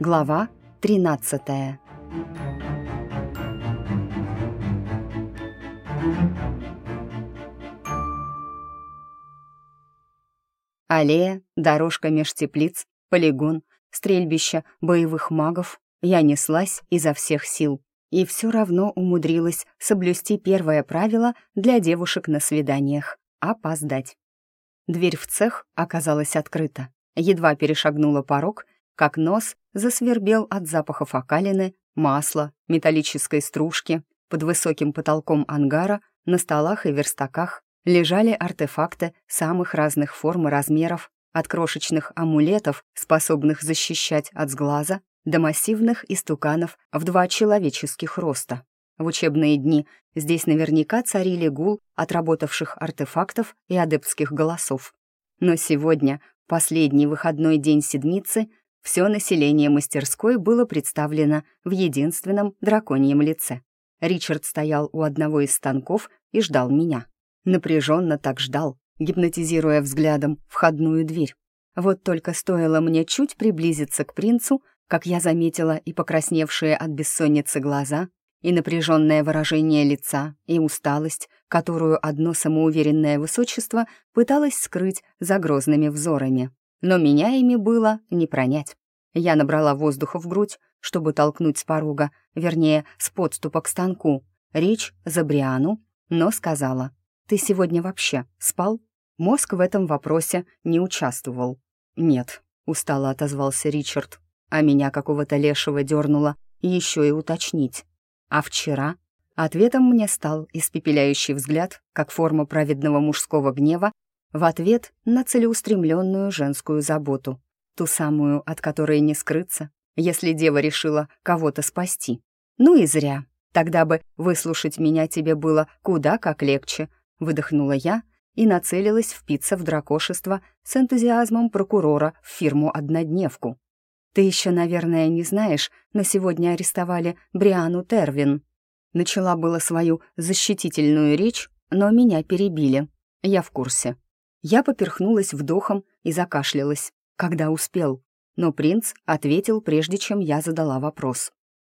Глава 13 Аллея, дорожка меж теплиц, полигон, стрельбище боевых магов. Я неслась изо всех сил и все равно умудрилась соблюсти первое правило для девушек на свиданиях — опоздать. Дверь в цех оказалась открыта. Едва перешагнула порог, как нос засвербел от запахов окалины, масла, металлической стружки. Под высоким потолком ангара на столах и верстаках лежали артефакты самых разных форм и размеров, от крошечных амулетов, способных защищать от сглаза, до массивных истуканов в два человеческих роста. В учебные дни здесь наверняка царили гул отработавших артефактов и адептских голосов. Но сегодня, последний выходной день седмицы, все население мастерской было представлено в единственном драконьем лице. Ричард стоял у одного из станков и ждал меня. Напряженно так ждал, гипнотизируя взглядом входную дверь. Вот только стоило мне чуть приблизиться к принцу, как я заметила и покрасневшие от бессонницы глаза, и напряженное выражение лица, и усталость, которую одно самоуверенное высочество пыталось скрыть за грозными взорами. Но меня ими было не пронять. Я набрала воздуха в грудь, чтобы толкнуть с порога, вернее, с подступа к станку. Речь за Бриану, но сказала, «Ты сегодня вообще спал?» Мозг в этом вопросе не участвовал. «Нет», — устало отозвался Ричард, а меня какого-то лешего дернуло еще и уточнить. А вчера ответом мне стал испепеляющий взгляд, как форма праведного мужского гнева, в ответ на целеустремленную женскую заботу, ту самую, от которой не скрыться, если дева решила кого-то спасти. Ну и зря. Тогда бы выслушать меня тебе было куда как легче, выдохнула я и нацелилась впиться в дракошество с энтузиазмом прокурора в фирму-однодневку. Ты еще, наверное, не знаешь, но сегодня арестовали Бриану Тервин. Начала было свою защитительную речь, но меня перебили. Я в курсе. Я поперхнулась вдохом и закашлялась, когда успел. Но принц ответил, прежде чем я задала вопрос.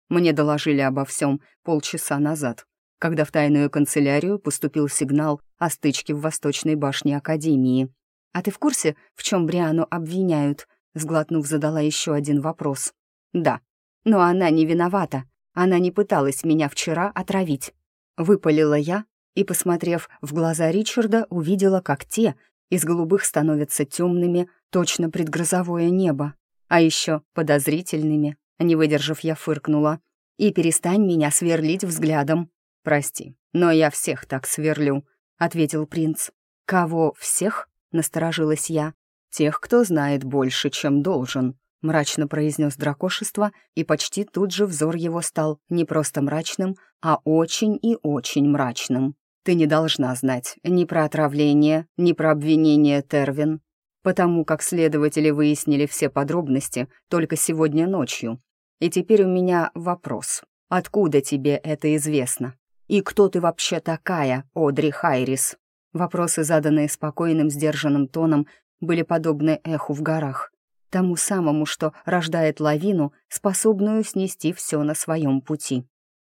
Мне доложили обо всем полчаса назад, когда в тайную канцелярию поступил сигнал о стычке в Восточной башне Академии. А ты в курсе, в чем Бриану обвиняют? Сглотнув, задала еще один вопрос. «Да, но она не виновата. Она не пыталась меня вчера отравить». Выпалила я и, посмотрев в глаза Ричарда, увидела, как те из голубых становятся темными, точно предгрозовое небо, а еще подозрительными. Не выдержав, я фыркнула. «И перестань меня сверлить взглядом». «Прости, но я всех так сверлю», — ответил принц. «Кого всех?» — насторожилась я. «Тех, кто знает больше, чем должен», — мрачно произнес дракошество, и почти тут же взор его стал не просто мрачным, а очень и очень мрачным. «Ты не должна знать ни про отравление, ни про обвинение Тервин, потому как следователи выяснили все подробности только сегодня ночью. И теперь у меня вопрос. Откуда тебе это известно? И кто ты вообще такая, Одри Хайрис?» Вопросы, заданные спокойным, сдержанным тоном, были подобны эху в горах, тому самому, что рождает лавину, способную снести все на своем пути.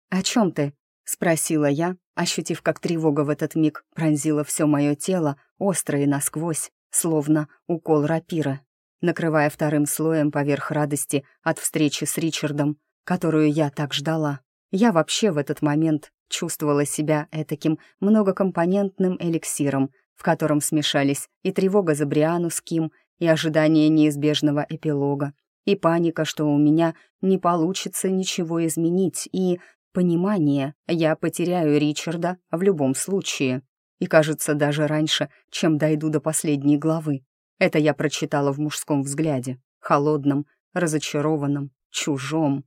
«О чем ты?» — спросила я, ощутив, как тревога в этот миг пронзила все мое тело, остро и насквозь, словно укол рапира, накрывая вторым слоем поверх радости от встречи с Ричардом, которую я так ждала. Я вообще в этот момент чувствовала себя этаким многокомпонентным эликсиром, в котором смешались и тревога за Бриану с Ким, и ожидание неизбежного эпилога, и паника, что у меня не получится ничего изменить, и понимание, я потеряю Ричарда в любом случае. И кажется, даже раньше, чем дойду до последней главы. Это я прочитала в мужском взгляде, холодном, разочарованном, чужом.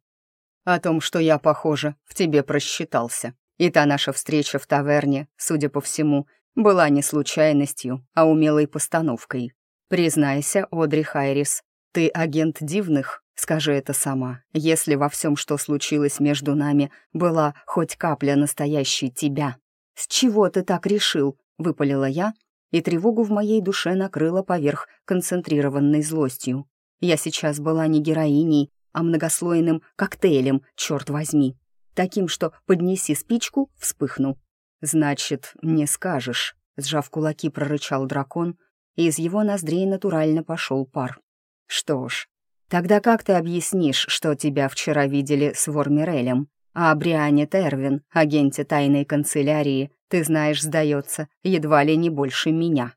О том, что я, похоже, в тебе просчитался. И та наша встреча в таверне, судя по всему, — была не случайностью, а умелой постановкой. Признайся, Одри Хайрис, ты агент дивных, скажи это сама, если во всем, что случилось между нами, была хоть капля настоящей тебя. «С чего ты так решил?» — выпалила я, и тревогу в моей душе накрыла поверх концентрированной злостью. Я сейчас была не героиней, а многослойным коктейлем, черт возьми. Таким, что поднеси спичку, вспыхну. «Значит, не скажешь», — сжав кулаки, прорычал дракон, и из его ноздрей натурально пошел пар. «Что ж, тогда как ты объяснишь, что тебя вчера видели с Вормирелем? А о Бриане Тервин, агенте тайной канцелярии, ты знаешь, сдается, едва ли не больше меня».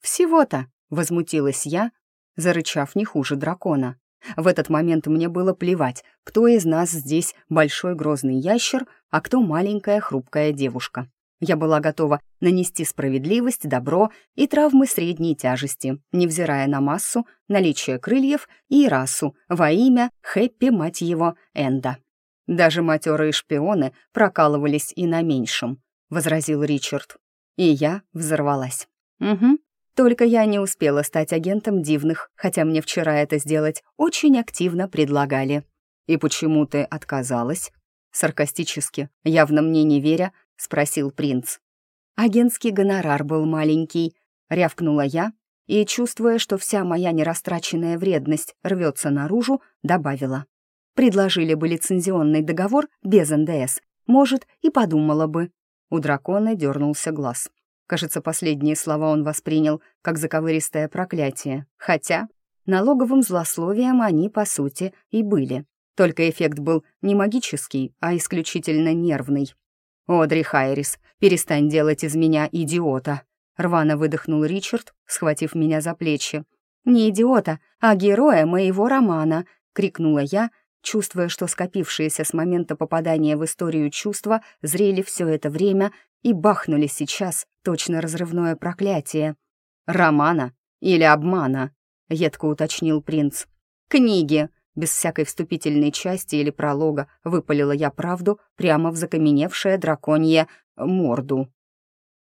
«Всего-то», — возмутилась я, зарычав не хуже дракона. В этот момент мне было плевать, кто из нас здесь большой грозный ящер, а кто маленькая хрупкая девушка. Я была готова нанести справедливость, добро и травмы средней тяжести, невзирая на массу, наличие крыльев и расу, во имя Хэппи, мать его, Энда. Даже матерые шпионы прокалывались и на меньшем, возразил Ричард. И я взорвалась. Угу, только я не успела стать агентом дивных, хотя мне вчера это сделать очень активно предлагали. «И почему ты отказалась?» Саркастически, явно мне не веря, спросил принц. «Агентский гонорар был маленький», — рявкнула я, и, чувствуя, что вся моя нерастраченная вредность рвется наружу, добавила. «Предложили бы лицензионный договор без НДС, может, и подумала бы». У дракона дернулся глаз. Кажется, последние слова он воспринял как заковыристое проклятие, хотя налоговым злословием они, по сути, и были. Только эффект был не магический, а исключительно нервный. «Одри Хайрис, перестань делать из меня идиота!» Рвано выдохнул Ричард, схватив меня за плечи. «Не идиота, а героя моего романа!» — крикнула я, чувствуя, что скопившиеся с момента попадания в историю чувства зрели все это время и бахнули сейчас точно разрывное проклятие. «Романа или обмана?» — едко уточнил принц. «Книги!» Без всякой вступительной части или пролога выпалила я правду прямо в закаменевшее драконье морду.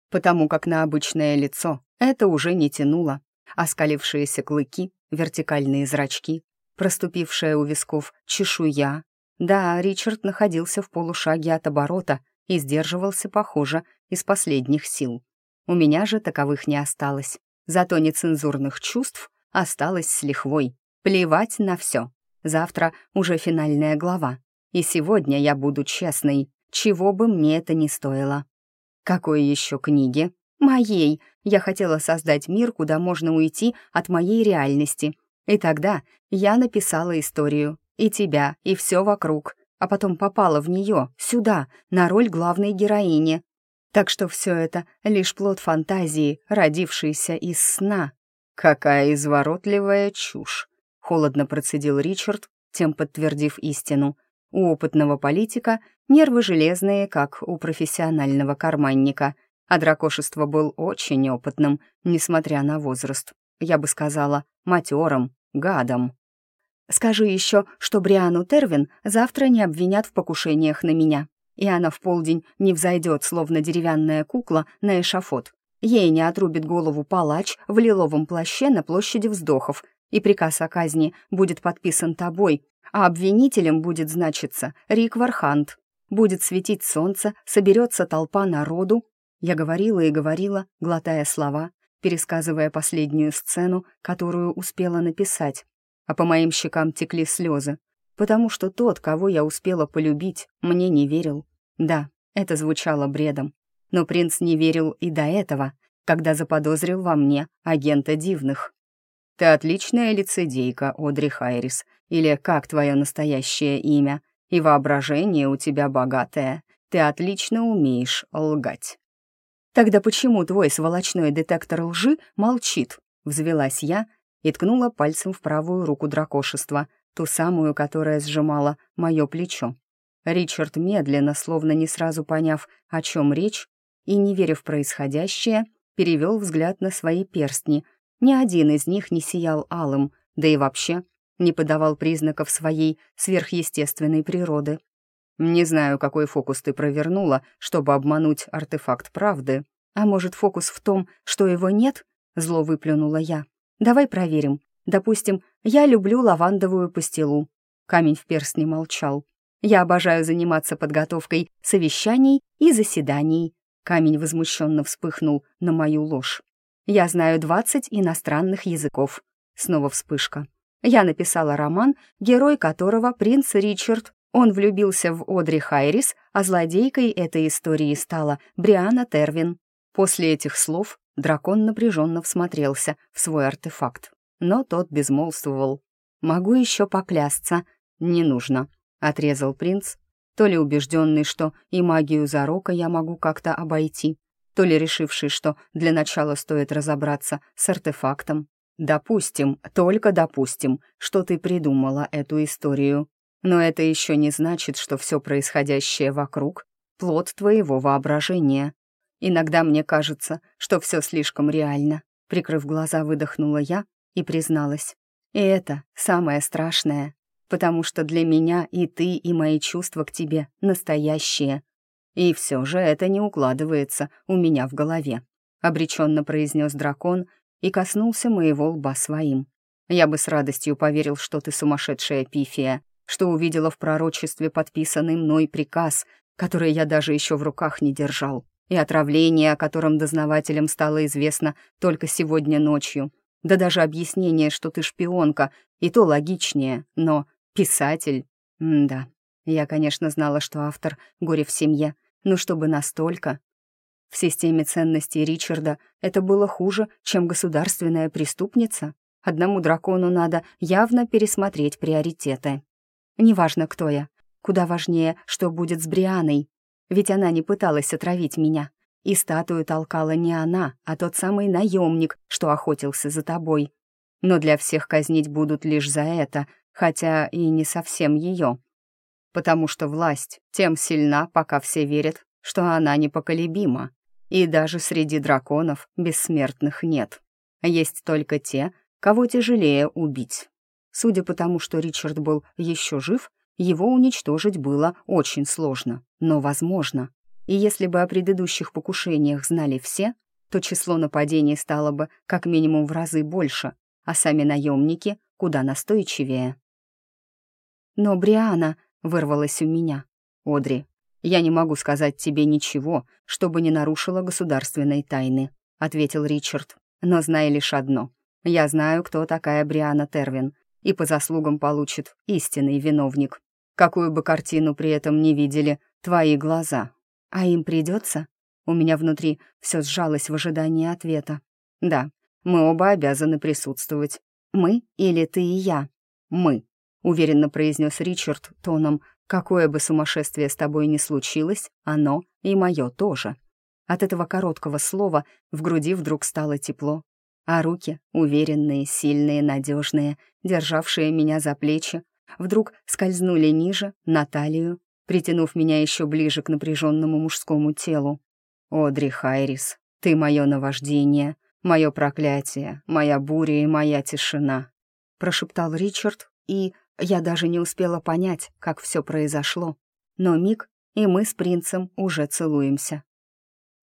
Потому как на обычное лицо это уже не тянуло. Оскалившиеся клыки, вертикальные зрачки, проступившая у висков чешуя. Да, Ричард находился в полушаге от оборота, и сдерживался, похоже, из последних сил. У меня же таковых не осталось. Зато нецензурных чувств осталось с лихвой. Плевать на все. Завтра уже финальная глава. И сегодня я буду честной, чего бы мне это ни стоило. Какой еще книги? Моей. Я хотела создать мир, куда можно уйти от моей реальности. И тогда я написала историю. И тебя, и все вокруг а потом попала в нее, сюда, на роль главной героини. Так что все это лишь плод фантазии, родившийся из сна. «Какая изворотливая чушь!» — холодно процедил Ричард, тем подтвердив истину. У опытного политика нервы железные, как у профессионального карманника, а дракошество был очень опытным, несмотря на возраст. Я бы сказала, матерым, гадом. Скажи еще, что Бриану Тервин завтра не обвинят в покушениях на меня, и она в полдень не взойдет, словно деревянная кукла, на эшафот. Ей не отрубит голову палач в лиловом плаще на площади вздохов, и приказ о казни будет подписан тобой, а обвинителем будет значиться Рик Вархант. Будет светить солнце, соберется толпа народу. Я говорила и говорила, глотая слова, пересказывая последнюю сцену, которую успела написать а по моим щекам текли слезы, потому что тот, кого я успела полюбить, мне не верил. Да, это звучало бредом, но принц не верил и до этого, когда заподозрил во мне агента дивных. «Ты отличная лицедейка, Одри Хайрис, или как твое настоящее имя, и воображение у тебя богатое, ты отлично умеешь лгать». «Тогда почему твой сволочной детектор лжи молчит?» — взвелась я, — и ткнула пальцем в правую руку дракошества, ту самую, которая сжимала мое плечо. Ричард медленно, словно не сразу поняв, о чем речь, и, не веря в происходящее, перевел взгляд на свои перстни. Ни один из них не сиял алым, да и вообще не подавал признаков своей сверхъестественной природы. «Не знаю, какой фокус ты провернула, чтобы обмануть артефакт правды. А может, фокус в том, что его нет?» — зло выплюнула я. Давай проверим. Допустим, я люблю лавандовую пастилу. Камень в перстне молчал. Я обожаю заниматься подготовкой совещаний и заседаний. Камень возмущенно вспыхнул на мою ложь. Я знаю двадцать иностранных языков. Снова вспышка. Я написала роман, герой которого принц Ричард. Он влюбился в Одри Хайрис, а злодейкой этой истории стала Бриана Тервин. После этих слов дракон напряженно всмотрелся в свой артефакт, но тот безмолвствовал. «Могу еще поклясться». «Не нужно», — отрезал принц, то ли убежденный, что и магию зарока я могу как-то обойти, то ли решивший, что для начала стоит разобраться с артефактом. Допустим, только допустим, что ты придумала эту историю. Но это еще не значит, что все происходящее вокруг — плод твоего воображения. Иногда мне кажется, что все слишком реально. Прикрыв глаза, выдохнула я и призналась. И это самое страшное, потому что для меня и ты, и мои чувства к тебе настоящие. И все же это не укладывается у меня в голове, обреченно произнес дракон и коснулся моего лба своим. Я бы с радостью поверил, что ты сумасшедшая пифия, что увидела в пророчестве подписанный мной приказ, который я даже еще в руках не держал, и отравление, о котором дознавателям стало известно только сегодня ночью, да даже объяснение, что ты шпионка, и то логичнее, но писатель... М да, я, конечно, знала, что автор «Горе в семье», но чтобы настолько... В системе ценностей Ричарда это было хуже, чем государственная преступница. Одному дракону надо явно пересмотреть приоритеты. Неважно, кто я. Куда важнее, что будет с Брианой. Ведь она не пыталась отравить меня. И статую толкала не она, а тот самый наемник, что охотился за тобой. Но для всех казнить будут лишь за это, хотя и не совсем ее. Потому что власть тем сильна, пока все верят, что она непоколебима. И даже среди драконов бессмертных нет. Есть только те, кого тяжелее убить. Судя по тому, что Ричард был еще жив, его уничтожить было очень сложно, но возможно. И если бы о предыдущих покушениях знали все, то число нападений стало бы как минимум в разы больше, а сами наемники куда настойчивее. «Но Бриана!» — вырвалась у меня. «Одри, «Я не могу сказать тебе ничего, чтобы не нарушило государственной тайны», — ответил Ричард. «Но знай лишь одно. Я знаю, кто такая Бриана Тервин, и по заслугам получит истинный виновник. Какую бы картину при этом не видели твои глаза. А им придется? У меня внутри все сжалось в ожидании ответа. Да, мы оба обязаны присутствовать. Мы или ты и я? Мы, уверенно произнес Ричард тоном, Какое бы сумасшествие с тобой ни случилось, оно и мое тоже. От этого короткого слова в груди вдруг стало тепло, а руки, уверенные, сильные, надежные, державшие меня за плечи, вдруг скользнули ниже, на талию, притянув меня еще ближе к напряженному мужскому телу. «Одри Хайрис, ты мое наваждение, мое проклятие, моя буря и моя тишина», прошептал Ричард и я даже не успела понять, как все произошло. Но миг, и мы с принцем уже целуемся.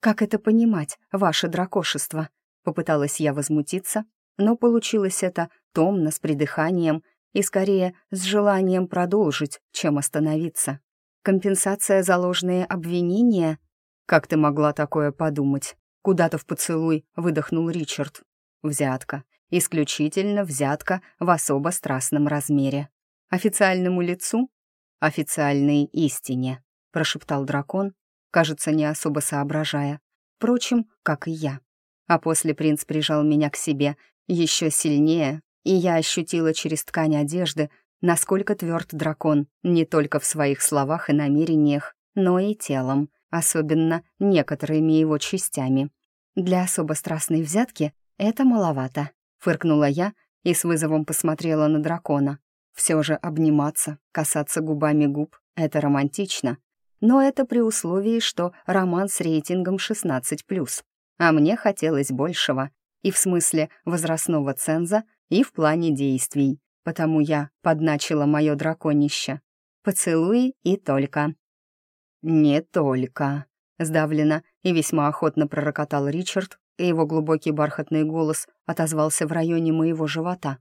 «Как это понимать, ваше дракошество?» Попыталась я возмутиться, но получилось это томно, с придыханием и скорее с желанием продолжить, чем остановиться. Компенсация за ложные обвинения? Как ты могла такое подумать? Куда-то в поцелуй выдохнул Ричард. Взятка. Исключительно взятка в особо страстном размере. Официальному лицу? Официальной истине, прошептал дракон, кажется, не особо соображая. Впрочем, как и я. А после принц прижал меня к себе еще сильнее, и я ощутила через ткань одежды, насколько тверд дракон не только в своих словах и намерениях, но и телом, особенно некоторыми его частями. Для особо страстной взятки это маловато, фыркнула я и с вызовом посмотрела на дракона. Все же обниматься, касаться губами губ — это романтично. Но это при условии, что роман с рейтингом 16+. А мне хотелось большего. И в смысле возрастного ценза, и в плане действий. Потому я подначила мое драконище. Поцелуи и только. «Не только», — сдавленно и весьма охотно пророкотал Ричард, и его глубокий бархатный голос отозвался в районе моего живота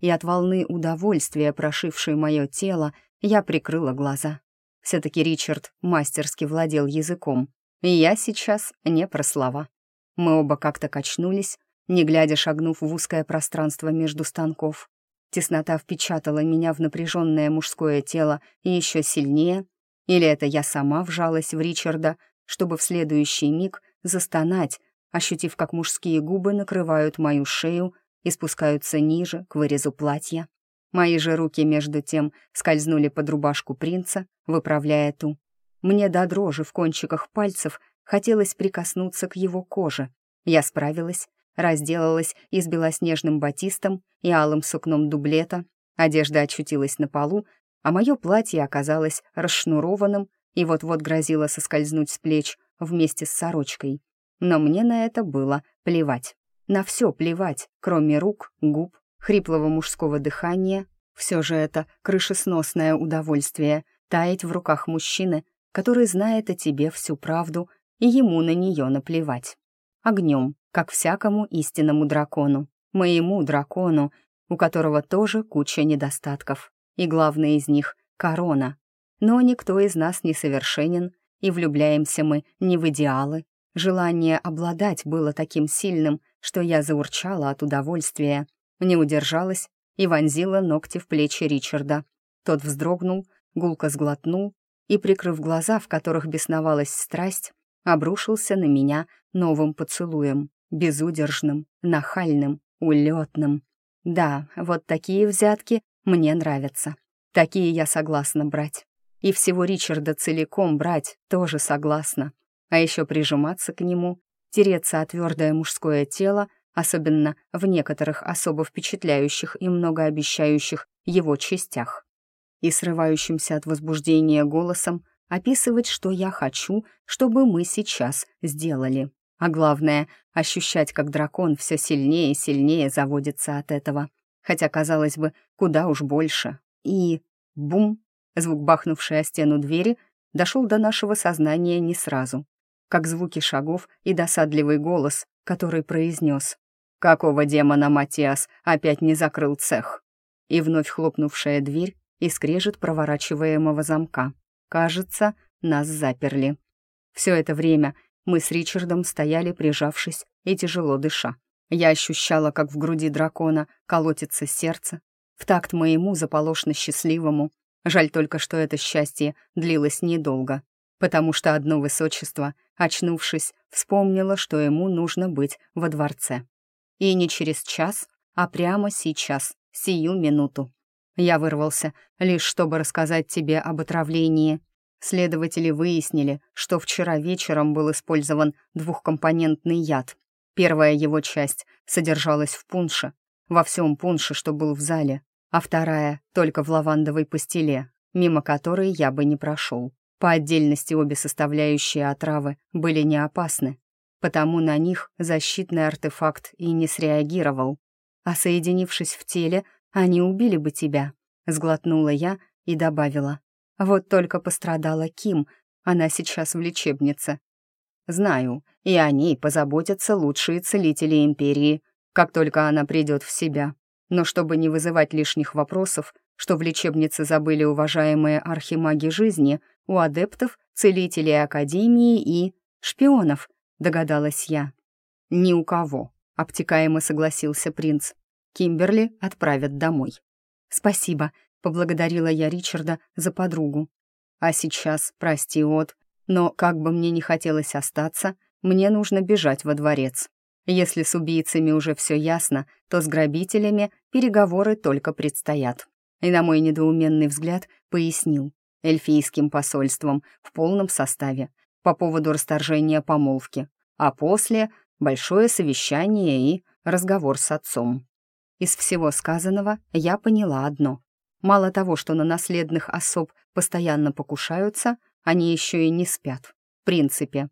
и от волны удовольствия, прошившей мое тело, я прикрыла глаза. Все-таки Ричард мастерски владел языком, и я сейчас не про слова. Мы оба как-то качнулись, не глядя шагнув в узкое пространство между станков. Теснота впечатала меня в напряженное мужское тело еще сильнее, или это я сама вжалась в Ричарда, чтобы в следующий миг застонать, ощутив, как мужские губы накрывают мою шею и спускаются ниже, к вырезу платья. Мои же руки, между тем, скользнули под рубашку принца, выправляя ту. Мне до дрожи в кончиках пальцев хотелось прикоснуться к его коже. Я справилась, разделалась и с белоснежным батистом и алым сукном дублета. Одежда очутилась на полу, а мое платье оказалось расшнурованным и вот-вот грозило соскользнуть с плеч вместе с сорочкой. Но мне на это было плевать. На все плевать, кроме рук, губ, хриплого мужского дыхания. Все же это крышесносное удовольствие — таять в руках мужчины, который знает о тебе всю правду, и ему на нее наплевать. Огнем, как всякому истинному дракону. Моему дракону, у которого тоже куча недостатков. И главный из них — корона. Но никто из нас не совершенен, и влюбляемся мы не в идеалы. Желание обладать было таким сильным, что я заурчала от удовольствия, не удержалась и вонзила ногти в плечи Ричарда. Тот вздрогнул, гулко сглотнул и, прикрыв глаза, в которых бесновалась страсть, обрушился на меня новым поцелуем, безудержным, нахальным, улетным. Да, вот такие взятки мне нравятся. Такие я согласна брать. И всего Ричарда целиком брать тоже согласна. А еще прижиматься к нему, тереться о твердое мужское тело, особенно в некоторых особо впечатляющих и многообещающих его частях. И срывающимся от возбуждения голосом описывать, что я хочу, чтобы мы сейчас сделали. А главное, ощущать, как дракон все сильнее и сильнее заводится от этого. Хотя, казалось бы, куда уж больше. И бум! Звук, бахнувший о стену двери, дошел до нашего сознания не сразу. Как звуки шагов и досадливый голос, который произнес «Какого демона Матиас опять не закрыл цех?» И вновь хлопнувшая дверь и скрежет проворачиваемого замка. Кажется, нас заперли. Все это время мы с Ричардом стояли, прижавшись и тяжело дыша. Я ощущала, как в груди дракона колотится сердце, в такт моему заполошно счастливому. Жаль только, что это счастье длилось недолго, потому что одно высочество, очнувшись, вспомнило, что ему нужно быть во дворце. И не через час, а прямо сейчас, сию минуту. Я вырвался, лишь чтобы рассказать тебе об отравлении. Следователи выяснили, что вчера вечером был использован двухкомпонентный яд. Первая его часть содержалась в пунше, во всем пунше, что был в зале, а вторая — только в лавандовой пастиле, мимо которой я бы не прошел. По отдельности обе составляющие отравы были не опасны, потому на них защитный артефакт и не среагировал. А соединившись в теле, они убили бы тебя», — сглотнула я и добавила. «Вот только пострадала Ким, она сейчас в лечебнице». «Знаю, и о ней позаботятся лучшие целители Империи, как только она придет в себя. Но чтобы не вызывать лишних вопросов, что в лечебнице забыли уважаемые архимаги жизни, у адептов, целителей Академии и шпионов», — догадалась я. «Ни у кого», — обтекаемо согласился принц. Кимберли отправят домой. «Спасибо», — поблагодарила я Ричарда за подругу. «А сейчас, прости, От, но как бы мне не хотелось остаться, мне нужно бежать во дворец. Если с убийцами уже все ясно, то с грабителями переговоры только предстоят». И на мой недоуменный взгляд пояснил. Эльфийским посольством в полном составе по поводу расторжения помолвки, а после — большое совещание и разговор с отцом. Из всего сказанного я поняла одно. Мало того, что на наследных особ постоянно покушаются, они еще и не спят. В принципе.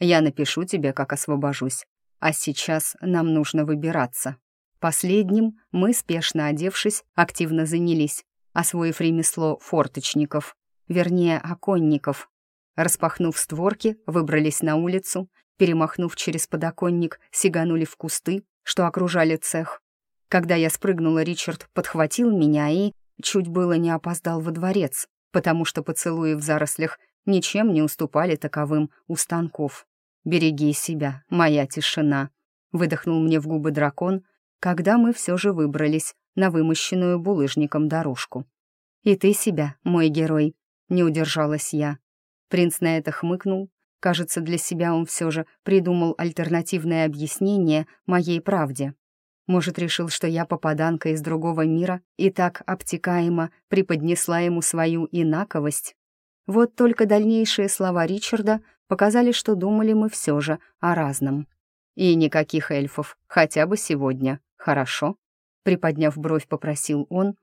Я напишу тебе, как освобожусь. А сейчас нам нужно выбираться. Последним мы, спешно одевшись, активно занялись, освоив ремесло форточников, вернее, оконников. Распахнув створки, выбрались на улицу, перемахнув через подоконник, сиганули в кусты, что окружали цех, когда я спрыгнула, Ричард подхватил меня и чуть было не опоздал во дворец, потому что поцелуи в зарослях ничем не уступали таковым у станков. «Береги себя, моя тишина», — выдохнул мне в губы дракон, когда мы все же выбрались на вымощенную булыжником дорожку. «И ты себя, мой герой», — не удержалась я. Принц на это хмыкнул. Кажется, для себя он все же придумал альтернативное объяснение моей правде. Может, решил, что я попаданка из другого мира и так обтекаемо преподнесла ему свою инаковость? Вот только дальнейшие слова Ричарда показали, что думали мы все же о разном. И никаких эльфов, хотя бы сегодня, хорошо? Приподняв бровь, попросил он,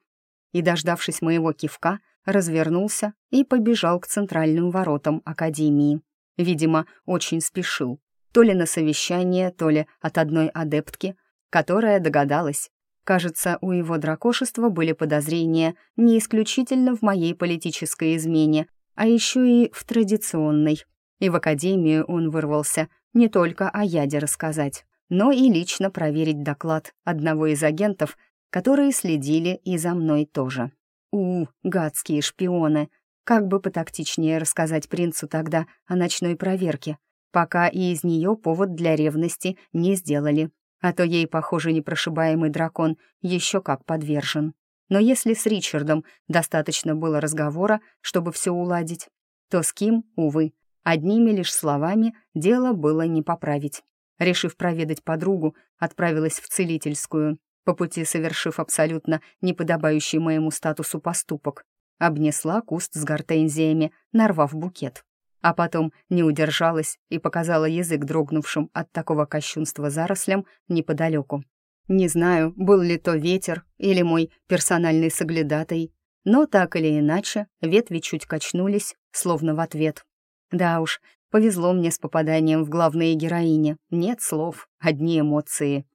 и, дождавшись моего кивка, развернулся и побежал к центральным воротам Академии. Видимо, очень спешил. То ли на совещание, то ли от одной адептки, которая догадалась. Кажется, у его дракошества были подозрения не исключительно в моей политической измене, а еще и в традиционной. И в Академию он вырвался не только о яде рассказать, но и лично проверить доклад одного из агентов, которые следили и за мной тоже. У, гадские шпионы! Как бы потактичнее рассказать принцу тогда о ночной проверке, пока и из нее повод для ревности не сделали. А то ей, похоже, непрошибаемый дракон еще как подвержен. Но если с Ричардом достаточно было разговора, чтобы все уладить, то с Ким, увы, одними лишь словами дело было не поправить. Решив проведать подругу, отправилась в целительскую, по пути совершив абсолютно неподобающий моему статусу поступок. Обнесла куст с гортензиями, нарвав букет. А потом не удержалась и показала язык дрогнувшим от такого кощунства зарослям неподалеку. Не знаю, был ли то ветер или мой персональный соглядатай, но так или иначе ветви чуть качнулись, словно в ответ. Да уж, повезло мне с попаданием в главные героини. Нет слов, одни эмоции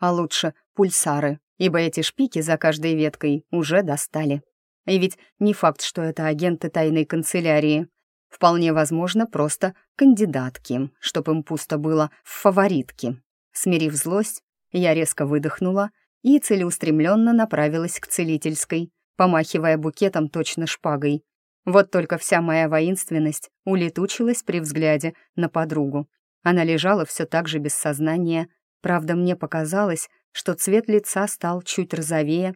а лучше пульсары, ибо эти шпики за каждой веткой уже достали. И ведь не факт, что это агенты тайной канцелярии. Вполне возможно, просто кандидатки, чтоб им пусто было в фаворитке. Смирив злость, я резко выдохнула и целеустремленно направилась к целительской, помахивая букетом точно шпагой. Вот только вся моя воинственность улетучилась при взгляде на подругу. Она лежала все так же без сознания, Правда, мне показалось, что цвет лица стал чуть розовее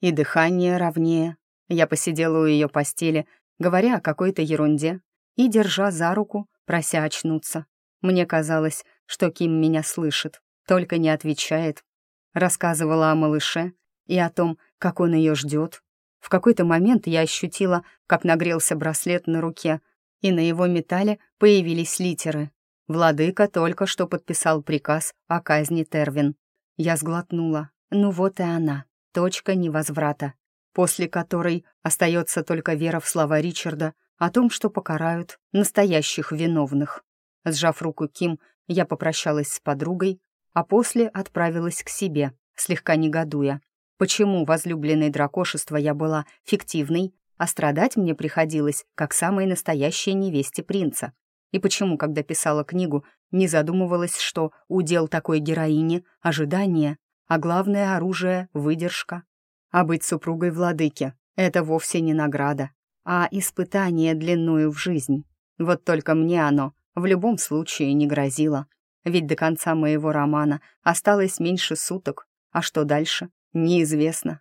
и дыхание ровнее. Я посидела у ее постели, говоря о какой-то ерунде и держа за руку, прося очнуться. Мне казалось, что Ким меня слышит, только не отвечает. Рассказывала о малыше и о том, как он ее ждет. В какой-то момент я ощутила, как нагрелся браслет на руке, и на его металле появились литеры. Владыка только что подписал приказ о казни Тервин. Я сглотнула. Ну вот и она, точка невозврата, после которой остается только вера в слова Ричарда о том, что покарают настоящих виновных. Сжав руку Ким, я попрощалась с подругой, а после отправилась к себе, слегка негодуя. Почему возлюбленной дракошества я была фиктивной, а страдать мне приходилось, как самой настоящей невесте принца? И почему, когда писала книгу, не задумывалась, что удел такой героини — ожидание, а главное оружие — выдержка? А быть супругой владыки — это вовсе не награда, а испытание длинную в жизнь. Вот только мне оно в любом случае не грозило. Ведь до конца моего романа осталось меньше суток, а что дальше — неизвестно.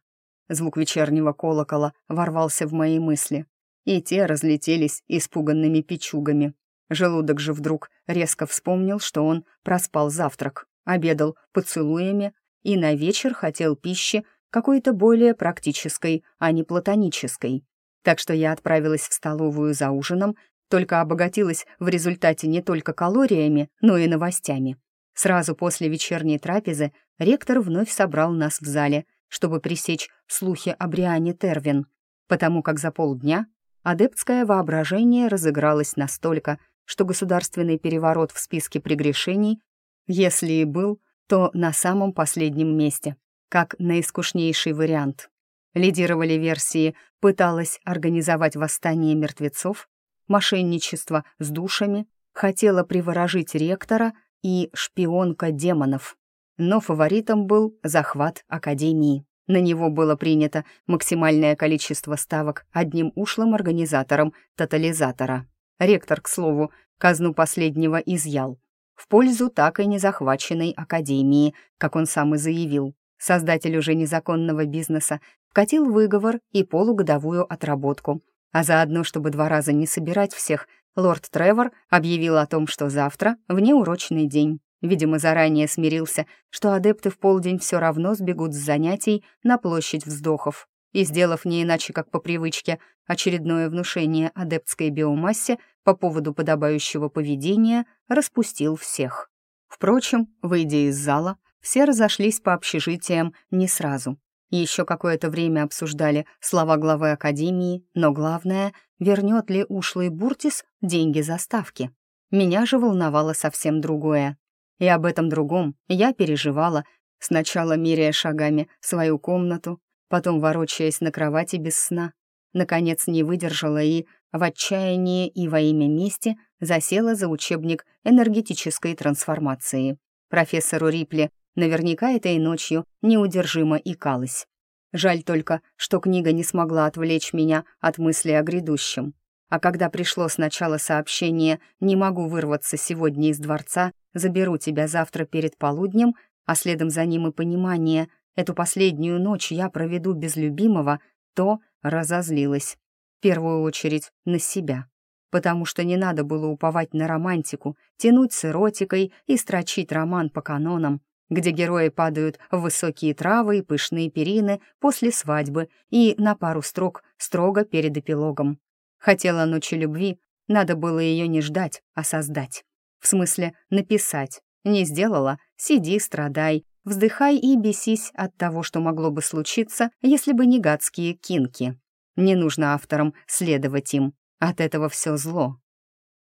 Звук вечернего колокола ворвался в мои мысли, и те разлетелись испуганными печугами. Желудок же вдруг резко вспомнил, что он проспал завтрак, обедал поцелуями и на вечер хотел пищи какой-то более практической, а не платонической. Так что я отправилась в столовую за ужином, только обогатилась в результате не только калориями, но и новостями. Сразу после вечерней трапезы ректор вновь собрал нас в зале, чтобы пресечь слухи о Бриане Тервин, потому как за полдня адептское воображение разыгралось настолько, что государственный переворот в списке прегрешений, если и был, то на самом последнем месте, как наискушнейший вариант. Лидировали версии «пыталась организовать восстание мертвецов», «мошенничество с душами», «хотела приворожить ректора» и «шпионка демонов». Но фаворитом был захват Академии. На него было принято максимальное количество ставок одним ушлым организатором тотализатора. Ректор, к слову, казну последнего изъял. В пользу так и не захваченной академии, как он сам и заявил. создатель уже незаконного бизнеса, вкатил выговор и полугодовую отработку. А заодно, чтобы два раза не собирать всех, лорд Тревор объявил о том, что завтра внеурочный день. Видимо, заранее смирился, что адепты в полдень все равно сбегут с занятий на площадь вздохов. И, сделав не иначе, как по привычке, очередное внушение адептской биомассе по поводу подобающего поведения, распустил всех. Впрочем, выйдя из зала, все разошлись по общежитиям не сразу. Еще какое-то время обсуждали слова главы Академии, но главное, вернет ли ушлый Буртис деньги за ставки. Меня же волновало совсем другое. И об этом другом я переживала, сначала меряя шагами свою комнату, потом ворочаясь на кровати без сна. Наконец не выдержала и, в отчаянии и во имя мести, засела за учебник энергетической трансформации. Профессору Рипли наверняка этой ночью неудержимо икалась. Жаль только, что книга не смогла отвлечь меня от мысли о грядущем. А когда пришло сначала сообщение «Не могу вырваться сегодня из дворца, заберу тебя завтра перед полуднем», а следом за ним и понимание «Эту последнюю ночь я проведу без любимого», то разозлилась. В первую очередь на себя. Потому что не надо было уповать на романтику, тянуть с эротикой и строчить роман по канонам, где герои падают в высокие травы и пышные перины после свадьбы и на пару строк строго перед эпилогом. Хотела ночи любви, надо было ее не ждать, а создать. В смысле, написать. Не сделала, сиди, страдай, вздыхай и бесись от того, что могло бы случиться, если бы не гадские кинки. Не нужно авторам следовать им, от этого все зло.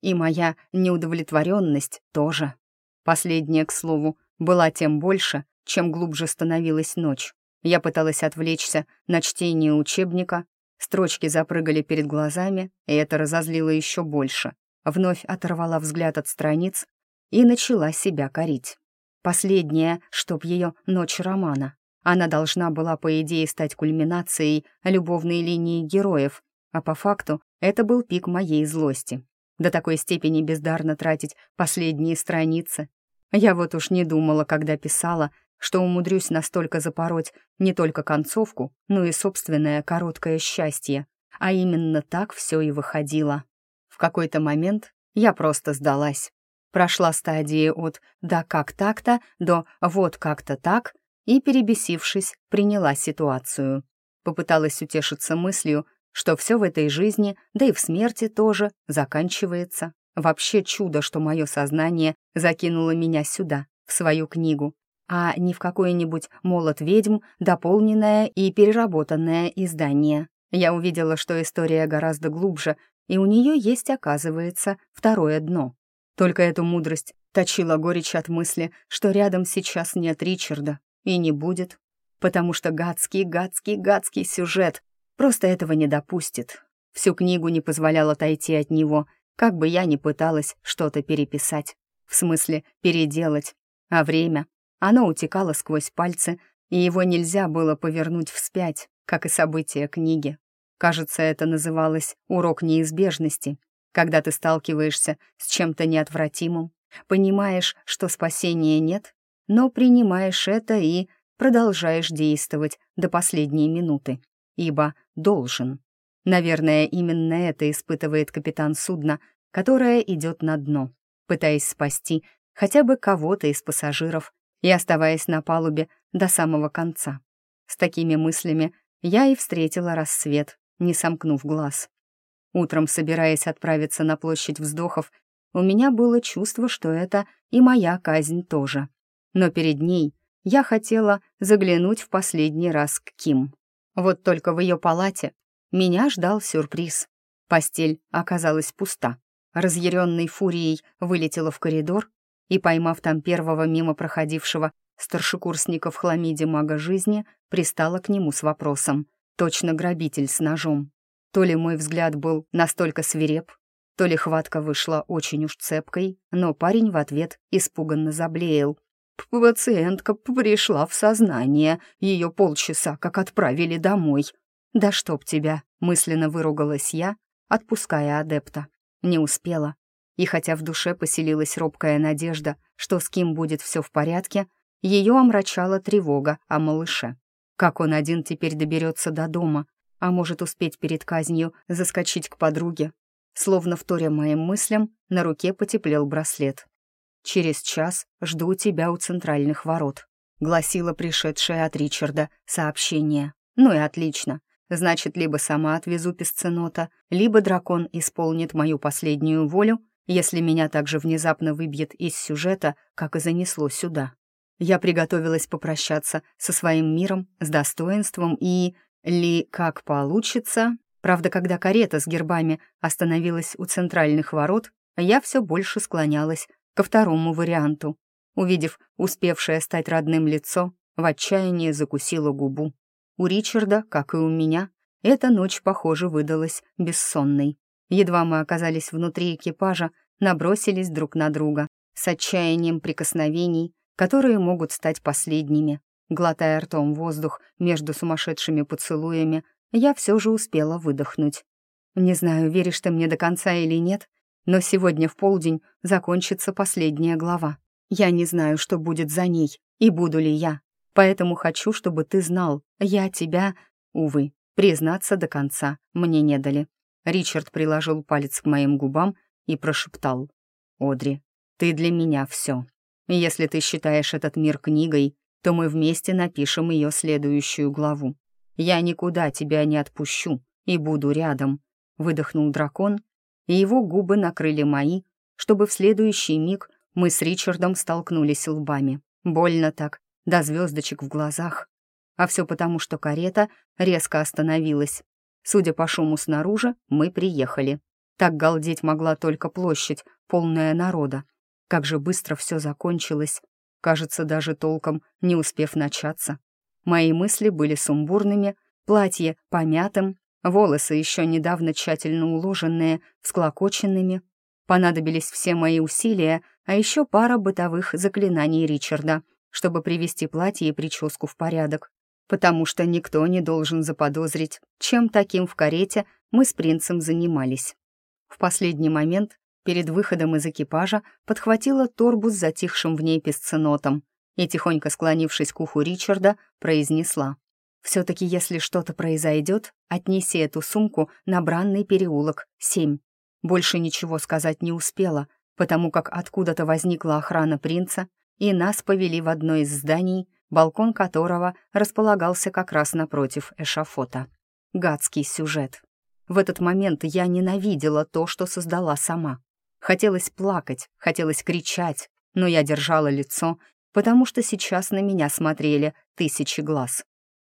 И моя неудовлетворенность тоже. Последнее, к слову, была тем больше, чем глубже становилась ночь. Я пыталась отвлечься на чтение учебника, Строчки запрыгали перед глазами, и это разозлило еще больше. Вновь оторвала взгляд от страниц и начала себя корить. Последняя, чтоб ее ночь романа. Она должна была, по идее, стать кульминацией любовной линии героев, а по факту это был пик моей злости. До такой степени бездарно тратить последние страницы. Я вот уж не думала, когда писала, что умудрюсь настолько запороть не только концовку, но и собственное короткое счастье. А именно так все и выходило. В какой-то момент я просто сдалась. Прошла стадии от «да как так-то» до «вот как-то так» и, перебесившись, приняла ситуацию. Попыталась утешиться мыслью, что все в этой жизни, да и в смерти тоже, заканчивается. Вообще чудо, что мое сознание закинуло меня сюда, в свою книгу, а не в какой-нибудь «Молот ведьм», дополненное и переработанное издание. Я увидела, что история гораздо глубже, и у нее есть, оказывается, второе дно. Только эту мудрость точила горечь от мысли, что рядом сейчас нет Ричарда, и не будет, потому что гадский, гадский, гадский сюжет просто этого не допустит. Всю книгу не позволял отойти от него, как бы я ни пыталась что-то переписать, в смысле переделать, а время оно утекало сквозь пальцы, и его нельзя было повернуть вспять, как и события книги. Кажется, это называлось «урок неизбежности», когда ты сталкиваешься с чем-то неотвратимым, понимаешь, что спасения нет, но принимаешь это и продолжаешь действовать до последней минуты, ибо должен. Наверное, именно это испытывает капитан судна, которое идет на дно, пытаясь спасти хотя бы кого-то из пассажиров и оставаясь на палубе до самого конца. С такими мыслями я и встретила рассвет, не сомкнув глаз. Утром, собираясь отправиться на площадь вздохов, у меня было чувство, что это и моя казнь тоже. Но перед ней я хотела заглянуть в последний раз к Ким. Вот только в ее палате меня ждал сюрприз. Постель оказалась пуста. Разъяренной фурией вылетела в коридор и, поймав там первого мимо проходившего старшекурсника в хламиде мага жизни, пристала к нему с вопросом. Точно грабитель с ножом. То ли мой взгляд был настолько свиреп, то ли хватка вышла очень уж цепкой, но парень в ответ испуганно заблеял. «Пациентка пришла в сознание, ее полчаса как отправили домой». «Да чтоб тебя!» — мысленно выругалась я, отпуская адепта. Не успела. И хотя в душе поселилась робкая надежда, что с Ким будет все в порядке, Ее омрачала тревога о малыше. Как он один теперь доберется до дома, а может успеть перед казнью заскочить к подруге? Словно вторя моим мыслям, на руке потеплел браслет. «Через час жду тебя у центральных ворот», — гласило пришедшее от Ричарда сообщение. «Ну и отлично. Значит, либо сама отвезу песценота, либо дракон исполнит мою последнюю волю, если меня так же внезапно выбьет из сюжета, как и занесло сюда. Я приготовилась попрощаться со своим миром, с достоинством и... ли как получится. Правда, когда карета с гербами остановилась у центральных ворот, я все больше склонялась ко второму варианту. Увидев успевшее стать родным лицо, в отчаянии закусила губу. У Ричарда, как и у меня, эта ночь, похоже, выдалась бессонной. Едва мы оказались внутри экипажа, набросились друг на друга с отчаянием прикосновений, которые могут стать последними. Глотая ртом воздух между сумасшедшими поцелуями, я все же успела выдохнуть. Не знаю, веришь ты мне до конца или нет, но сегодня в полдень закончится последняя глава. Я не знаю, что будет за ней и буду ли я. Поэтому хочу, чтобы ты знал, я тебя, увы, признаться до конца мне не дали. Ричард приложил палец к моим губам и прошептал. «Одри, ты для меня все. Если ты считаешь этот мир книгой, то мы вместе напишем ее следующую главу. Я никуда тебя не отпущу и буду рядом», — выдохнул дракон, и его губы накрыли мои, чтобы в следующий миг мы с Ричардом столкнулись лбами. Больно так, до звездочек в глазах. А все потому, что карета резко остановилась. Судя по шуму снаружи, мы приехали. Так галдеть могла только площадь, полная народа. Как же быстро все закончилось. Кажется, даже толком не успев начаться. Мои мысли были сумбурными, платье помятым, волосы еще недавно тщательно уложенные, всклокоченными. Понадобились все мои усилия, а еще пара бытовых заклинаний Ричарда — чтобы привести платье и прическу в порядок, потому что никто не должен заподозрить, чем таким в карете мы с принцем занимались. В последний момент, перед выходом из экипажа, подхватила торбу с затихшим в ней песценотом и, тихонько склонившись к уху Ричарда, произнесла. «Все-таки, если что-то произойдет, отнеси эту сумку на Бранный переулок, 7». Больше ничего сказать не успела, потому как откуда-то возникла охрана принца и нас повели в одно из зданий, балкон которого располагался как раз напротив эшафота. Гадский сюжет. В этот момент я ненавидела то, что создала сама. Хотелось плакать, хотелось кричать, но я держала лицо, потому что сейчас на меня смотрели тысячи глаз.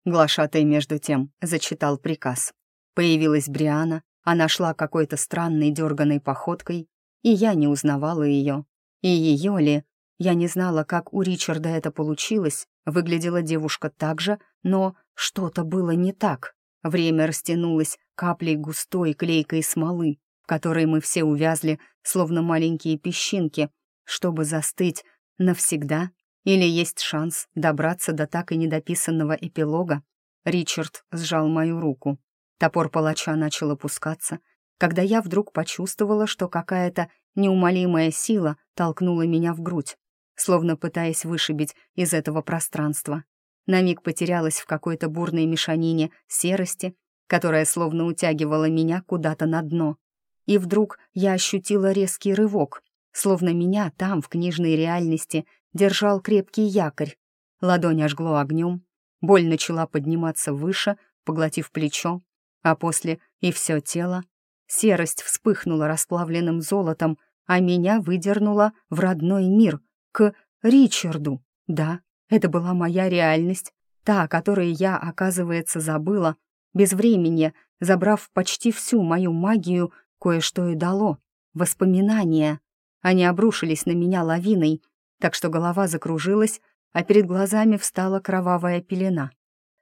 Глашатый, между тем, зачитал приказ. Появилась Бриана, она шла какой-то странной дерганой походкой, и я не узнавала ее. И ее ли, я не знала, как у Ричарда это получилось. Выглядела девушка так же, но что-то было не так. Время растянулось каплей густой клейкой смолы, в которой мы все увязли, словно маленькие песчинки, чтобы застыть навсегда или есть шанс добраться до так и недописанного эпилога. Ричард сжал мою руку. Топор палача начал опускаться, когда я вдруг почувствовала, что какая-то неумолимая сила толкнула меня в грудь словно пытаясь вышибить из этого пространства. На миг потерялась в какой-то бурной мешанине серости, которая словно утягивала меня куда-то на дно. И вдруг я ощутила резкий рывок, словно меня там, в книжной реальности, держал крепкий якорь. Ладонь ожгло огнем, боль начала подниматься выше, поглотив плечо, а после и все тело. Серость вспыхнула расплавленным золотом, а меня выдернула в родной мир — к Ричарду. Да, это была моя реальность, та, о которой я, оказывается, забыла. Без времени, забрав почти всю мою магию, кое-что и дало. Воспоминания. Они обрушились на меня лавиной, так что голова закружилась, а перед глазами встала кровавая пелена.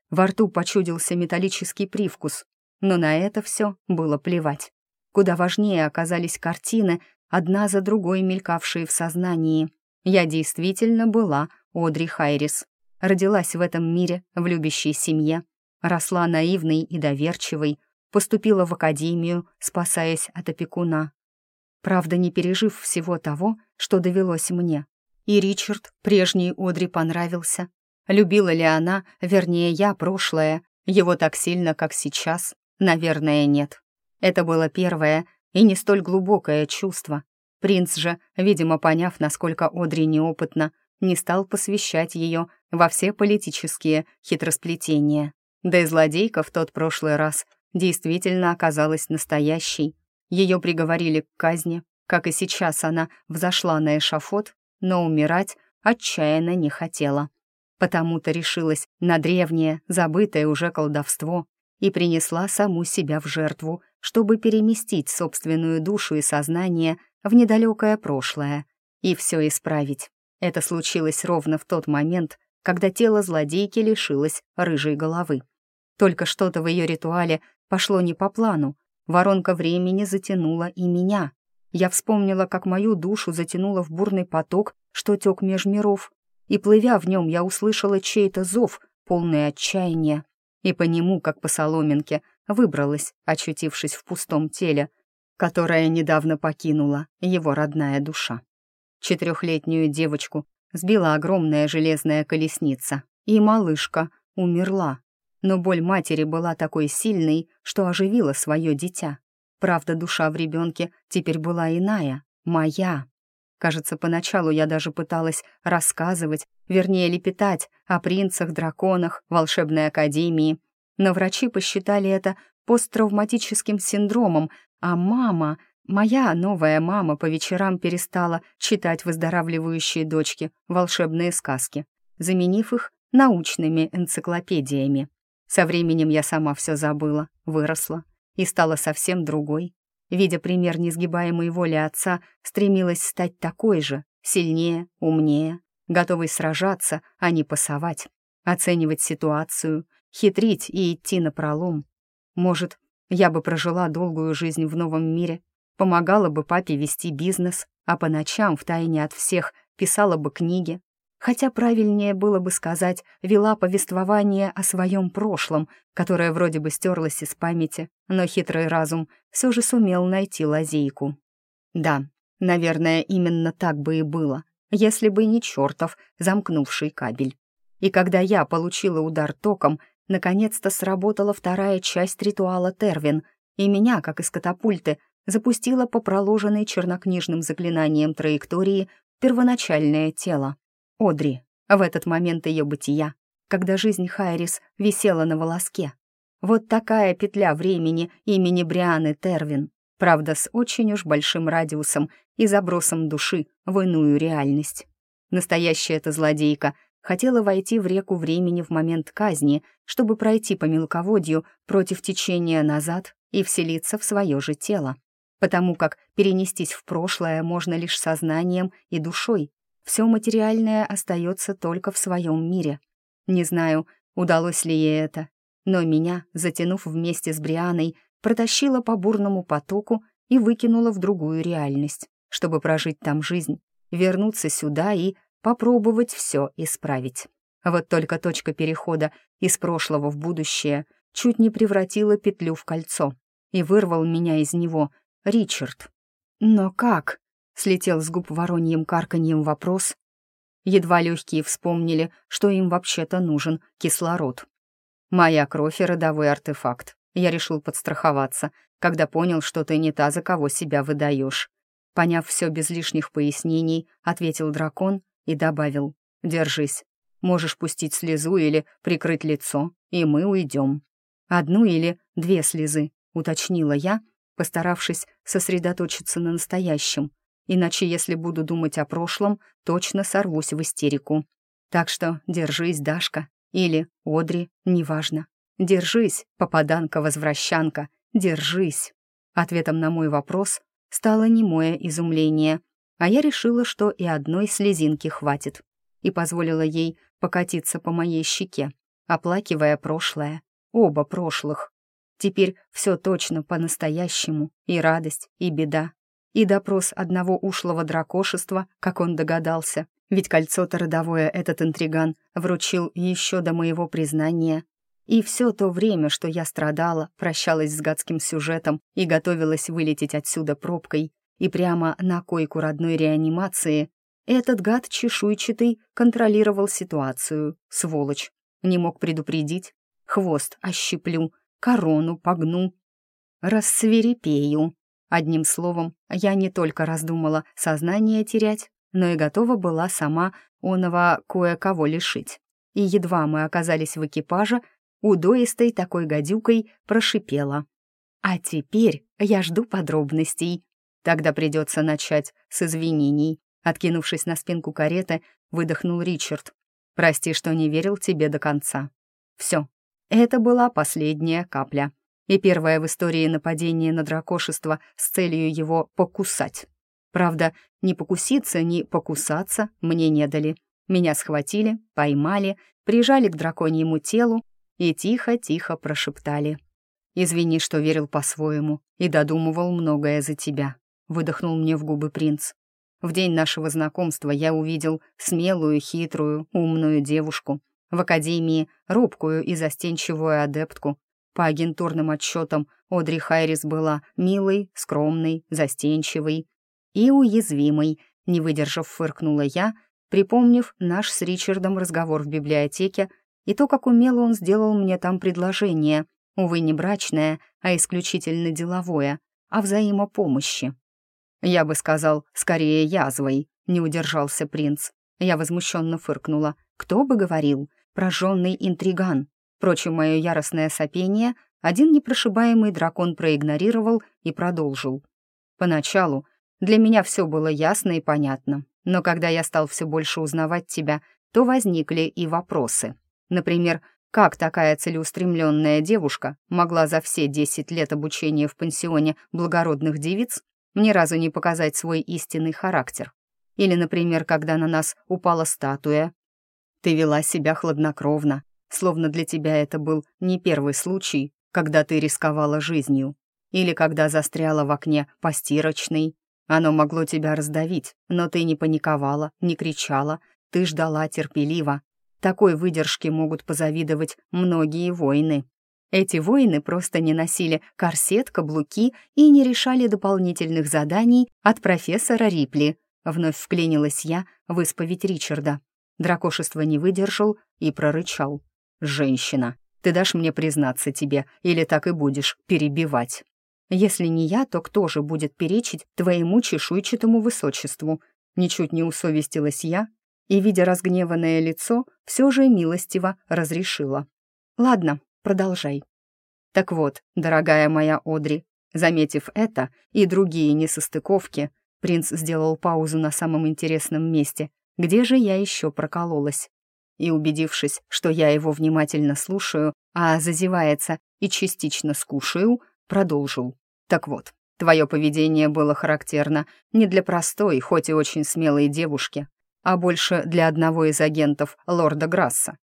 Во рту почудился металлический привкус, но на это все было плевать. Куда важнее оказались картины, одна за другой мелькавшие в сознании. Я действительно была Одри Хайрис. Родилась в этом мире, в любящей семье, росла наивной и доверчивой, поступила в академию, спасаясь от опекуна. Правда, не пережив всего того, что довелось мне. И Ричард, прежний Одри, понравился. Любила ли она, вернее, я, прошлое, его так сильно, как сейчас? Наверное, нет. Это было первое и не столь глубокое чувство. Принц же, видимо, поняв, насколько Одри неопытна, не стал посвящать ее во все политические хитросплетения. Да и злодейка в тот прошлый раз действительно оказалась настоящей. Ее приговорили к казни, как и сейчас она взошла на эшафот, но умирать отчаянно не хотела. Потому-то решилась на древнее, забытое уже колдовство и принесла саму себя в жертву, чтобы переместить собственную душу и сознание в недалекое прошлое и все исправить. Это случилось ровно в тот момент, когда тело злодейки лишилось рыжей головы. Только что-то в ее ритуале пошло не по плану. Воронка времени затянула и меня. Я вспомнила, как мою душу затянуло в бурный поток, что тек меж миров, и, плывя в нем, я услышала чей-то зов, полный отчаяния, и по нему, как по соломинке, выбралась, очутившись в пустом теле, которое недавно покинула его родная душа. Четырехлетнюю девочку сбила огромная железная колесница, и малышка умерла. Но боль матери была такой сильной, что оживила свое дитя. Правда, душа в ребенке теперь была иная, моя. Кажется, поначалу я даже пыталась рассказывать, вернее, лепетать о принцах, драконах, волшебной академии, но врачи посчитали это посттравматическим синдромом, а мама Моя новая мама по вечерам перестала читать выздоравливающие дочки волшебные сказки, заменив их научными энциклопедиями. Со временем я сама все забыла, выросла и стала совсем другой. Видя пример несгибаемой воли отца, стремилась стать такой же, сильнее, умнее, готовой сражаться, а не пасовать, оценивать ситуацию, хитрить и идти на пролом. Может, я бы прожила долгую жизнь в новом мире, помогала бы папе вести бизнес, а по ночам втайне от всех писала бы книги. Хотя правильнее было бы сказать, вела повествование о своем прошлом, которое вроде бы стерлось из памяти, но хитрый разум все же сумел найти лазейку. Да, наверное, именно так бы и было, если бы не чертов замкнувший кабель. И когда я получила удар током, наконец-то сработала вторая часть ритуала Тервин, и меня, как из катапульты, запустила по проложенной чернокнижным заклинанием траектории первоначальное тело. Одри, в этот момент ее бытия, когда жизнь Хайрис висела на волоске. Вот такая петля времени имени Брианы Тервин, правда, с очень уж большим радиусом и забросом души в иную реальность. Настоящая эта злодейка хотела войти в реку времени в момент казни, чтобы пройти по мелководью против течения назад и вселиться в свое же тело потому как перенестись в прошлое можно лишь сознанием и душой. Все материальное остается только в своем мире. Не знаю, удалось ли ей это, но меня, затянув вместе с Брианой, протащила по бурному потоку и выкинула в другую реальность, чтобы прожить там жизнь, вернуться сюда и попробовать все исправить. Вот только точка перехода из прошлого в будущее чуть не превратила петлю в кольцо и вырвал меня из него, Ричард. «Но как?» — слетел с губ вороньим карканьем вопрос. Едва легкие вспомнили, что им вообще-то нужен кислород. «Моя кровь и родовой артефакт. Я решил подстраховаться, когда понял, что ты не та, за кого себя выдаешь. Поняв все без лишних пояснений, ответил дракон и добавил «Держись. Можешь пустить слезу или прикрыть лицо, и мы уйдем». «Одну или две слезы», — уточнила я, постаравшись сосредоточиться на настоящем, иначе если буду думать о прошлом, точно сорвусь в истерику. Так что держись, Дашка, или Одри, неважно. Держись, попаданка-возвращанка, держись. Ответом на мой вопрос стало немое изумление, а я решила, что и одной слезинки хватит, и позволила ей покатиться по моей щеке, оплакивая прошлое, оба прошлых. Теперь все точно по-настоящему, и радость, и беда. И допрос одного ушлого дракошества, как он догадался, ведь кольцо-то родовое этот интриган вручил еще до моего признания. И все то время, что я страдала, прощалась с гадским сюжетом и готовилась вылететь отсюда пробкой и прямо на койку родной реанимации, Этот гад чешуйчатый контролировал ситуацию, сволочь. Не мог предупредить. Хвост ощиплю, корону погну. Рассверепею. Одним словом, я не только раздумала сознание терять, но и готова была сама оного кое-кого лишить. И едва мы оказались в экипаже, удоистой такой гадюкой прошипела. «А теперь я жду подробностей. Тогда придется начать с извинений». Откинувшись на спинку кареты, выдохнул Ричард. «Прости, что не верил тебе до конца». Все, это была последняя капля. И первое в истории нападение на дракошество с целью его покусать. Правда, ни покуситься, ни покусаться мне не дали. Меня схватили, поймали, прижали к драконьему телу и тихо-тихо прошептали. «Извини, что верил по-своему и додумывал многое за тебя», — выдохнул мне в губы принц. В день нашего знакомства я увидел смелую, хитрую, умную девушку. В академии робкую и застенчивую адептку. По агентурным отчетам Одри Хайрис была милой, скромной, застенчивой и уязвимой, не выдержав, фыркнула я, припомнив наш с Ричардом разговор в библиотеке и то, как умело он сделал мне там предложение, увы, не брачное, а исключительно деловое, о взаимопомощи. «Я бы сказал, скорее язвой», — не удержался принц. Я возмущенно фыркнула. «Кто бы говорил? Прожженный интриган». Впрочем, мое яростное сопение один непрошибаемый дракон проигнорировал и продолжил. Поначалу для меня все было ясно и понятно, но когда я стал все больше узнавать тебя, то возникли и вопросы. Например, как такая целеустремленная девушка могла за все 10 лет обучения в пансионе благородных девиц ни разу не показать свой истинный характер. Или, например, когда на нас упала статуя. Ты вела себя хладнокровно, словно для тебя это был не первый случай, когда ты рисковала жизнью. Или когда застряла в окне постирочной. Оно могло тебя раздавить, но ты не паниковала, не кричала, ты ждала терпеливо. Такой выдержке могут позавидовать многие воины. Эти воины просто не носили корсет, каблуки и не решали дополнительных заданий от профессора Рипли. Вновь вклинилась я в исповедь Ричарда. Дракошество не выдержал и прорычал. «Женщина, ты дашь мне признаться тебе, или так и будешь перебивать?» «Если не я, то кто же будет перечить твоему чешуйчатому высочеству?» Ничуть не усовестилась я и, видя разгневанное лицо, все же милостиво разрешила. «Ладно, Продолжай. Так вот, дорогая моя Одри, заметив это и другие несостыковки, принц сделал паузу на самом интересном месте, где же я еще прокололась. И убедившись, что я его внимательно слушаю, а зазевается и частично скушаю, продолжил. Так вот, твое поведение было характерно не для простой, хоть и очень смелой девушки, а больше для одного из агентов лорда Грасса.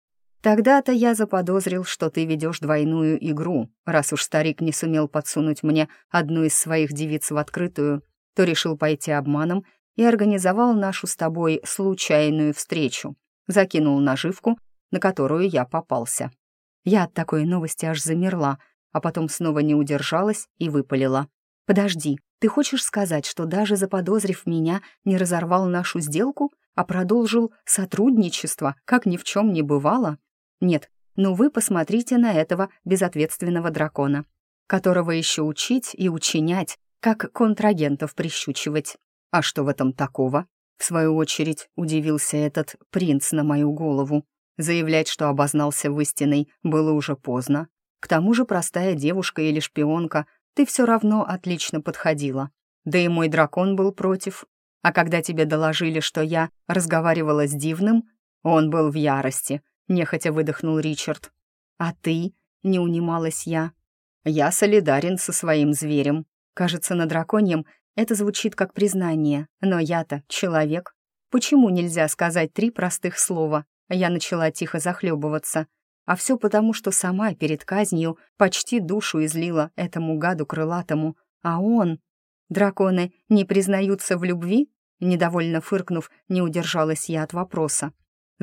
Тогда-то я заподозрил, что ты ведешь двойную игру. Раз уж старик не сумел подсунуть мне одну из своих девиц в открытую, то решил пойти обманом и организовал нашу с тобой случайную встречу. Закинул наживку, на которую я попался. Я от такой новости аж замерла, а потом снова не удержалась и выпалила. «Подожди, ты хочешь сказать, что даже заподозрив меня, не разорвал нашу сделку, а продолжил сотрудничество, как ни в чем не бывало?» Нет, ну вы посмотрите на этого безответственного дракона, которого еще учить и учинять, как контрагентов прищучивать. А что в этом такого? В свою очередь удивился этот принц на мою голову. Заявлять, что обознался в истинной, было уже поздно. К тому же простая девушка или шпионка, ты все равно отлично подходила. Да и мой дракон был против. А когда тебе доложили, что я разговаривала с Дивным, он был в ярости — нехотя выдохнул Ричард. «А ты?» — не унималась я. «Я солидарен со своим зверем. Кажется, на драконьем это звучит как признание, но я-то человек. Почему нельзя сказать три простых слова?» Я начала тихо захлебываться. А все потому, что сама перед казнью почти душу излила этому гаду крылатому. А он... Драконы не признаются в любви? Недовольно фыркнув, не удержалась я от вопроса.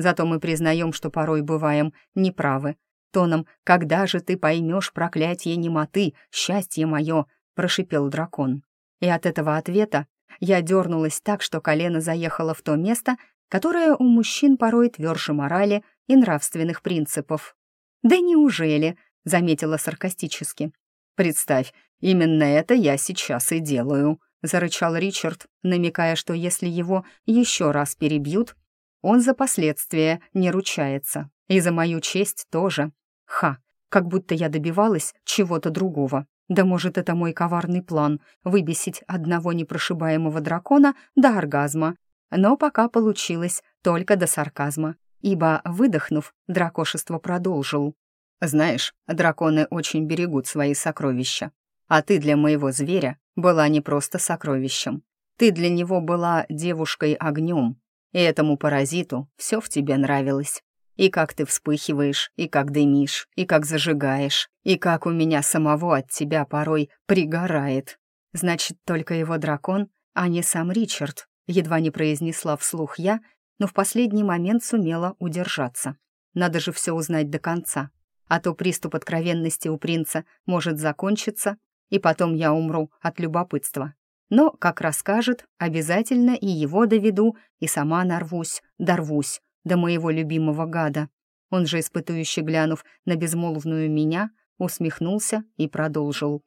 Зато мы признаем, что порой бываем неправы. Тоном «Когда же ты поймешь проклятие немоты, счастье мое?» — прошипел дракон. И от этого ответа Я дернулась так, что колено заехало в то место, которое у мужчин порой тверже морали и нравственных принципов. «Да неужели?» — заметила саркастически. «Представь, именно это я сейчас и делаю», — зарычал Ричард, намекая, что если его еще раз перебьют, он за последствия не ручается. И за мою честь тоже. Ха, как будто я добивалась чего-то другого. Да может, это мой коварный план — выбесить одного непрошибаемого дракона до оргазма. Но пока получилось только до сарказма, ибо, выдохнув, дракошество продолжил. «Знаешь, драконы очень берегут свои сокровища. А ты для моего зверя была не просто сокровищем. Ты для него была девушкой-огнем, и этому паразиту все в тебе нравилось. И как ты вспыхиваешь, и как дымишь, и как зажигаешь, и как у меня самого от тебя порой пригорает. Значит, только его дракон, а не сам Ричард, едва не произнесла вслух я, но в последний момент сумела удержаться. Надо же все узнать до конца, а то приступ откровенности у принца может закончиться, и потом я умру от любопытства. Но, как расскажет, обязательно и его доведу, и сама нарвусь, дорвусь, до моего любимого гада. Он же, испытующе глянув на безмолвную меня, усмехнулся и продолжил.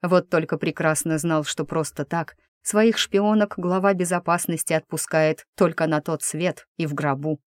Вот только прекрасно знал, что просто так своих шпионок глава безопасности отпускает только на тот свет и в гробу.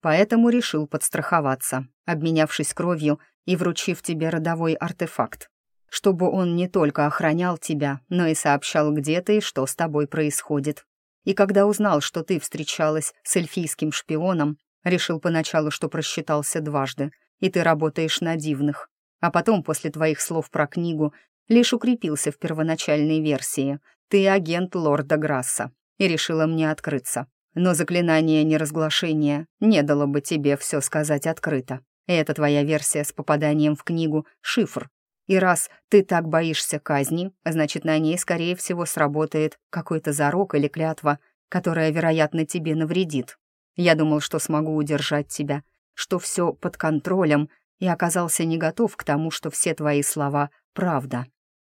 Поэтому решил подстраховаться, обменявшись кровью и вручив тебе родовой артефакт, чтобы он не только охранял тебя, но и сообщал, где ты и что с тобой происходит. И когда узнал, что ты встречалась с эльфийским шпионом, решил поначалу, что просчитался дважды, и ты работаешь на дивных. А потом, после твоих слов про книгу, лишь укрепился в первоначальной версии. Ты агент лорда Грасса, и решила мне открыться. Но заклинание неразглашения не дало бы тебе все сказать открыто. Это твоя версия с попаданием в книгу — шифр, и раз ты так боишься казни, значит, на ней, скорее всего, сработает какой-то зарок или клятва, которая, вероятно, тебе навредит. Я думал, что смогу удержать тебя, что все под контролем, и оказался не готов к тому, что все твои слова — правда.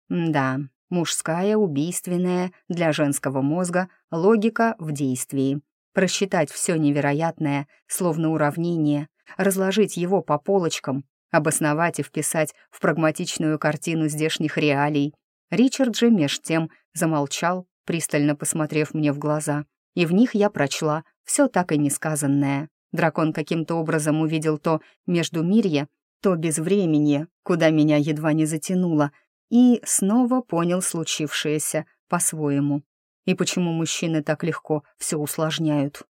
Да, мужская, убийственная, для женского мозга, логика в действии. Просчитать все невероятное, словно уравнение, разложить его по полочкам, обосновать и вписать в прагматичную картину здешних реалий. Ричард же меж тем замолчал, пристально посмотрев мне в глаза, и в них я прочла все так и несказанное. Дракон каким-то образом увидел то между мирье, то безвременье, куда меня едва не затянуло, и снова понял случившееся по-своему. И почему мужчины так легко все усложняют?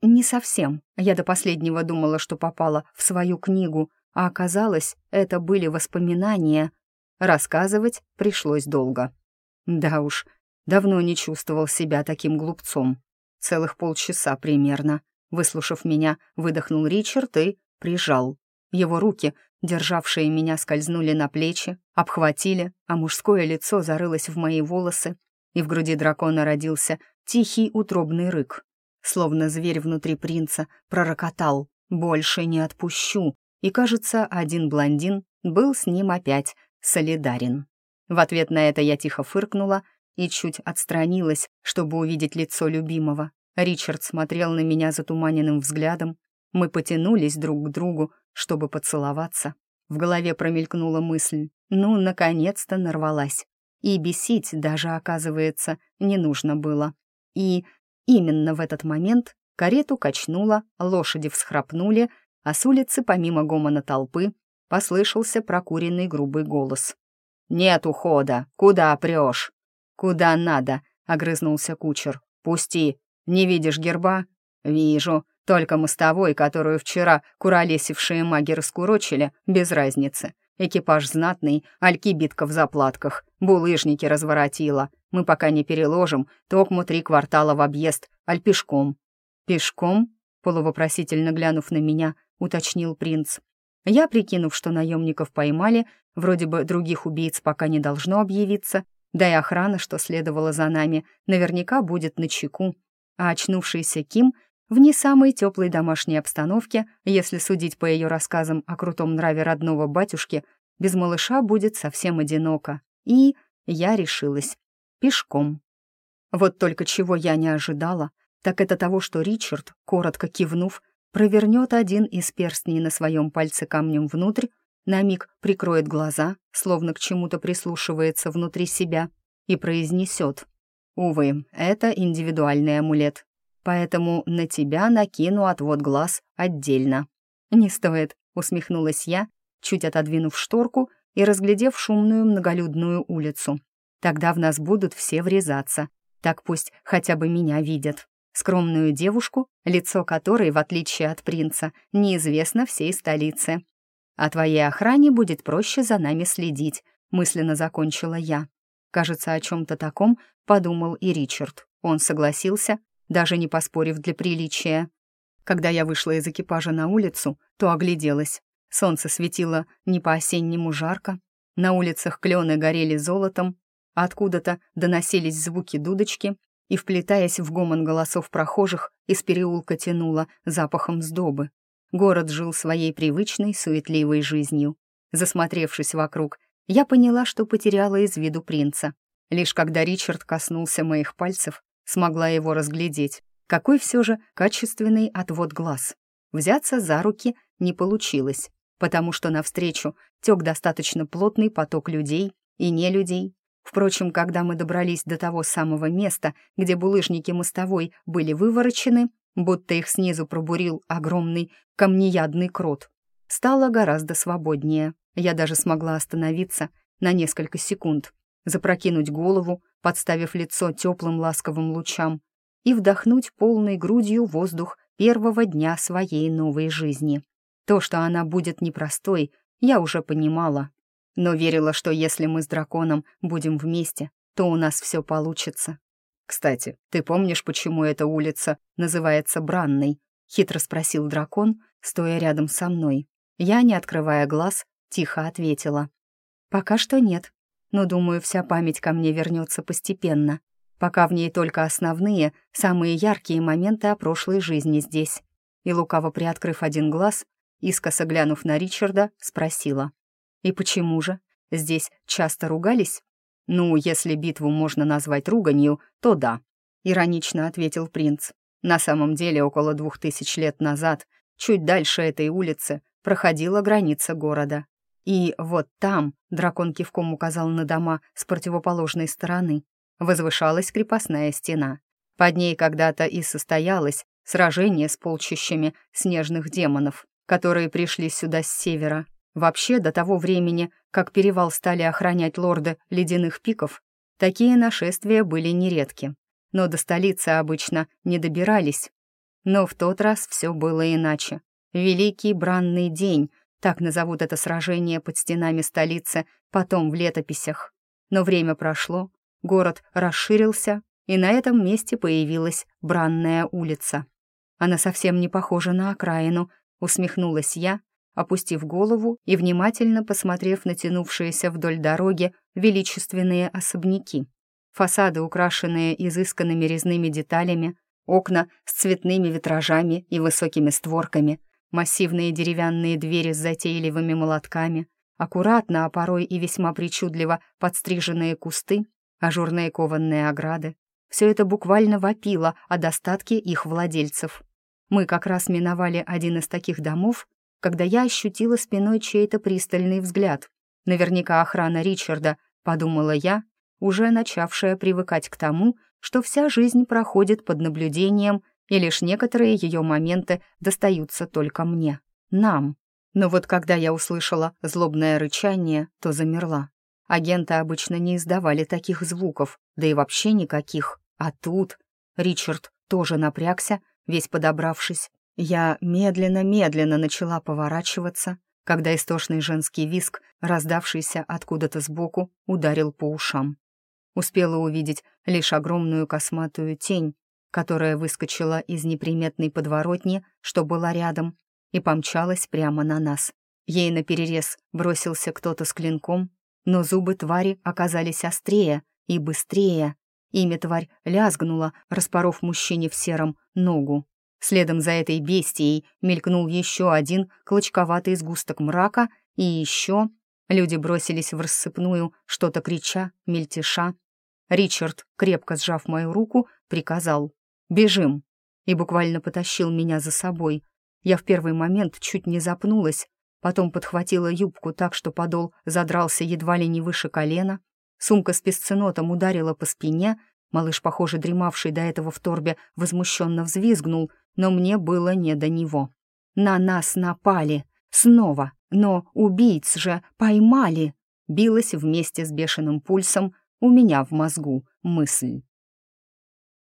Не совсем. Я до последнего думала, что попала в свою книгу, а оказалось, это были воспоминания. Рассказывать пришлось долго. Да уж, давно не чувствовал себя таким глупцом. Целых полчаса примерно. Выслушав меня, выдохнул Ричард и прижал. Его руки, державшие меня, скользнули на плечи, обхватили, а мужское лицо зарылось в мои волосы, и в груди дракона родился тихий утробный рык. Словно зверь внутри принца пророкотал «Больше не отпущу!» И, кажется, один блондин был с ним опять солидарен. В ответ на это я тихо фыркнула и чуть отстранилась, чтобы увидеть лицо любимого. Ричард смотрел на меня затуманенным взглядом. Мы потянулись друг к другу, чтобы поцеловаться. В голове промелькнула мысль. Ну, наконец-то нарвалась. И бесить даже, оказывается, не нужно было. И именно в этот момент карету качнуло, лошади всхрапнули, а с улицы, помимо гомона толпы, послышался прокуренный грубый голос. «Нет ухода! Куда прешь?» «Куда надо?» — огрызнулся кучер. «Пусти! Не видишь герба?» «Вижу. Только мостовой, которую вчера куролесившие маги раскурочили, без разницы. Экипаж знатный, алькибитка в заплатках, булыжники разворотила. Мы пока не переложим, токму три квартала в объезд, аль пешком». «Пешком?» — полувопросительно глянув на меня, — уточнил принц. Я, прикинув, что наемников поймали, вроде бы других убийц пока не должно объявиться, да и охрана, что следовала за нами, наверняка будет на чеку. А очнувшийся Ким в не самой теплой домашней обстановке, если судить по ее рассказам о крутом нраве родного батюшки, без малыша будет совсем одиноко. И я решилась. Пешком. Вот только чего я не ожидала, так это того, что Ричард, коротко кивнув, провернет один из перстней на своем пальце камнем внутрь, на миг прикроет глаза, словно к чему-то прислушивается внутри себя, и произнесет. «Увы, это индивидуальный амулет, поэтому на тебя накину отвод глаз отдельно». «Не стоит», — усмехнулась я, чуть отодвинув шторку и разглядев шумную многолюдную улицу. «Тогда в нас будут все врезаться. Так пусть хотя бы меня видят. Скромную девушку, лицо которой, в отличие от принца, неизвестно всей столице. О твоей охране будет проще за нами следить», — мысленно закончила я. Кажется, о чем-то таком подумал и Ричард. Он согласился, даже не поспорив для приличия. Когда я вышла из экипажа на улицу, то огляделась. Солнце светило не по-осеннему жарко, на улицах клены горели золотом, откуда-то доносились звуки дудочки, и, вплетаясь в гомон голосов прохожих, из переулка тянуло запахом сдобы. Город жил своей привычной, суетливой жизнью. Засмотревшись вокруг, я поняла, что потеряла из виду принца. Лишь когда Ричард коснулся моих пальцев, смогла его разглядеть. Какой все же качественный отвод глаз. Взяться за руки не получилось, потому что навстречу тек достаточно плотный поток людей и не людей. Впрочем, когда мы добрались до того самого места, где булыжники мостовой были выворочены, будто их снизу пробурил огромный камнеядный крот, стало гораздо свободнее. Я даже смогла остановиться на несколько секунд, запрокинуть голову, подставив лицо теплым ласковым лучам, и вдохнуть полной грудью воздух первого дня своей новой жизни. То, что она будет непростой, я уже понимала, но верила, что если мы с драконом будем вместе, то у нас все получится. «Кстати, ты помнишь, почему эта улица называется Бранной?» — хитро спросил дракон, стоя рядом со мной. Я, не открывая глаз, тихо ответила. «Пока что нет, но, думаю, вся память ко мне вернется постепенно, пока в ней только основные, самые яркие моменты о прошлой жизни здесь». И лукаво приоткрыв один глаз, искоса глянув на Ричарда, спросила. «И почему же? Здесь часто ругались?» «Ну, если битву можно назвать руганью, то да», — иронично ответил принц. «На самом деле, около двух тысяч лет назад, чуть дальше этой улицы, проходила граница города. И вот там, дракон кивком указал на дома с противоположной стороны, возвышалась крепостная стена. Под ней когда-то и состоялось сражение с полчищами снежных демонов, которые пришли сюда с севера. Вообще, до того времени, как перевал стали охранять лорды ледяных пиков, такие нашествия были нередки. Но до столицы обычно не добирались. Но в тот раз все было иначе. Великий бранный день, так назовут это сражение под стенами столицы, потом в летописях. Но время прошло, город расширился, и на этом месте появилась Бранная улица. Она совсем не похожа на окраину, усмехнулась я, опустив голову и внимательно посмотрев на тянувшиеся вдоль дороги величественные особняки. Фасады, украшенные изысканными резными деталями, окна с цветными витражами и высокими створками, Массивные деревянные двери с затейливыми молотками, аккуратно, а порой и весьма причудливо подстриженные кусты, ажурные кованные ограды. Все это буквально вопило о достатке их владельцев. Мы как раз миновали один из таких домов, когда я ощутила спиной чей-то пристальный взгляд. Наверняка охрана Ричарда, подумала я, уже начавшая привыкать к тому, что вся жизнь проходит под наблюдением и лишь некоторые ее моменты достаются только мне, нам. Но вот когда я услышала злобное рычание, то замерла. Агенты обычно не издавали таких звуков, да и вообще никаких. А тут Ричард тоже напрягся, весь подобравшись. Я медленно-медленно начала поворачиваться, когда истошный женский виск, раздавшийся откуда-то сбоку, ударил по ушам. Успела увидеть лишь огромную косматую тень, которая выскочила из неприметной подворотни, что была рядом, и помчалась прямо на нас. Ей наперерез бросился кто-то с клинком, но зубы твари оказались острее и быстрее. Имя тварь лязгнула, распоров мужчине в сером ногу. Следом за этой бестией мелькнул еще один клочковатый сгусток мрака, и еще люди бросились в рассыпную, что-то крича, мельтеша. Ричард, крепко сжав мою руку, приказал «Бежим!» и буквально потащил меня за собой. Я в первый момент чуть не запнулась, потом подхватила юбку так, что подол задрался едва ли не выше колена, сумка с песценотом ударила по спине, малыш, похоже, дремавший до этого в торбе, возмущенно взвизгнул, но мне было не до него. «На нас напали! Снова! Но убийц же поймали!» Билась вместе с бешеным пульсом у меня в мозгу мысль.